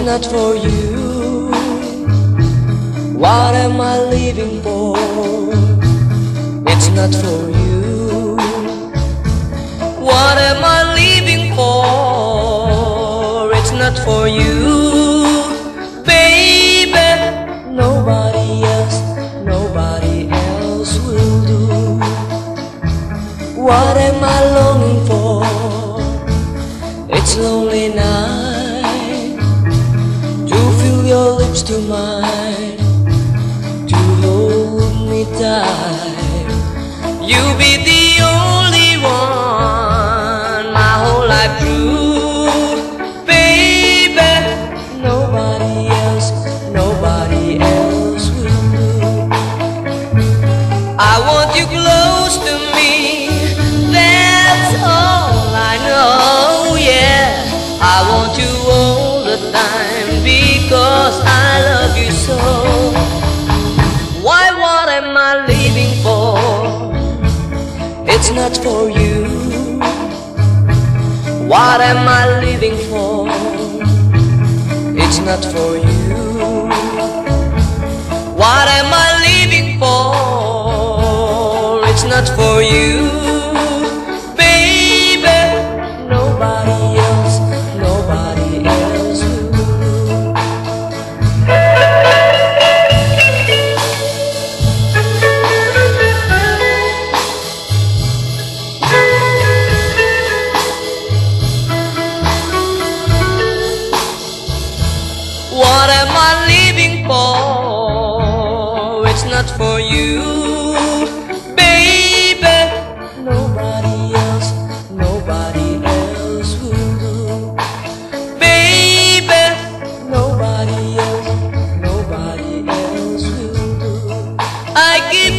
not for you. What am I living for? It's not for you. What am I living for? It's not for you, baby. Nobody else, nobody else will do. What am I longing for? It's lonely feel your lips to mine, to hold me tight. You be the only one my whole life through, baby. Nobody else, nobody else will. I want you close to me. Because I love you so. Why, what am I living for? It's not for you. What am I living for? It's not for you. What am I it's not for you, baby. Nobody else, nobody else will baby. Nobody else, nobody else will do. I give.